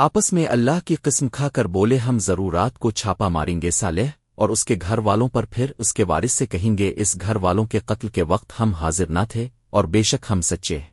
آپس میں اللہ کی قسم کھا کر بولے، ہم ضرورات کو چھاپا ماریں گے سالح اور اس کے گھر والوں پر پھر اس کے وارث سے کہیں گے، اس گھر والوں کے قتل کے وقت ہم حاضر نہ تھے، اور بے شک ہم سچے ہیں۔